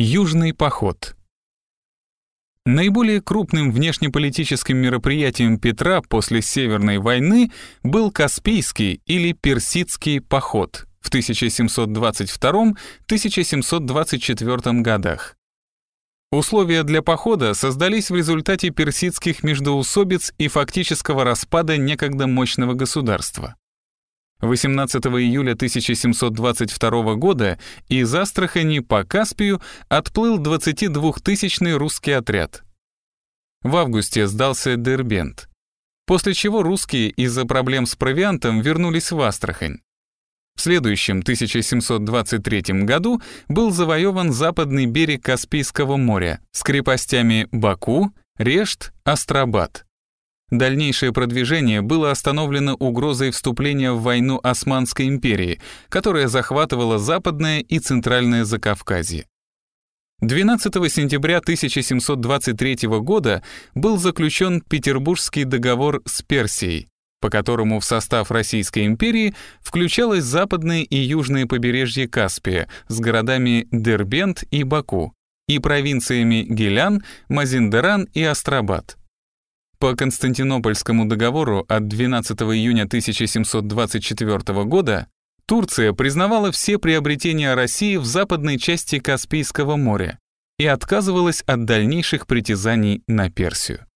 Южный поход. Наиболее крупным внешнеполитическим мероприятием Петра после Северной войны был Каспийский или Персидский поход в 1722-1724 годах. Условия для похода создались в результате персидских междоусобиц и фактического распада некогда мощного государства. 18 июля 1722 года из Астрахани по Каспию отплыл 22-тысячный русский отряд. В августе сдался Дербент, после чего русские из-за проблем с провиантом вернулись в Астрахань. В следующем 1723 году был завоеван западный берег Каспийского моря с крепостями Баку, Решт, Астрабад. Дальнейшее продвижение было остановлено угрозой вступления в войну Османской империи, которая захватывала Западное и Центральное Закавказье. 12 сентября 1723 года был заключен Петербургский договор с Персией, по которому в состав Российской империи включалось западное и южное побережье Каспия с городами Дербент и Баку и провинциями Гилян, Мазиндаран и Астрабад. По Константинопольскому договору от 12 июня 1724 года Турция признавала все приобретения России в западной части Каспийского моря и отказывалась от дальнейших притязаний на Персию.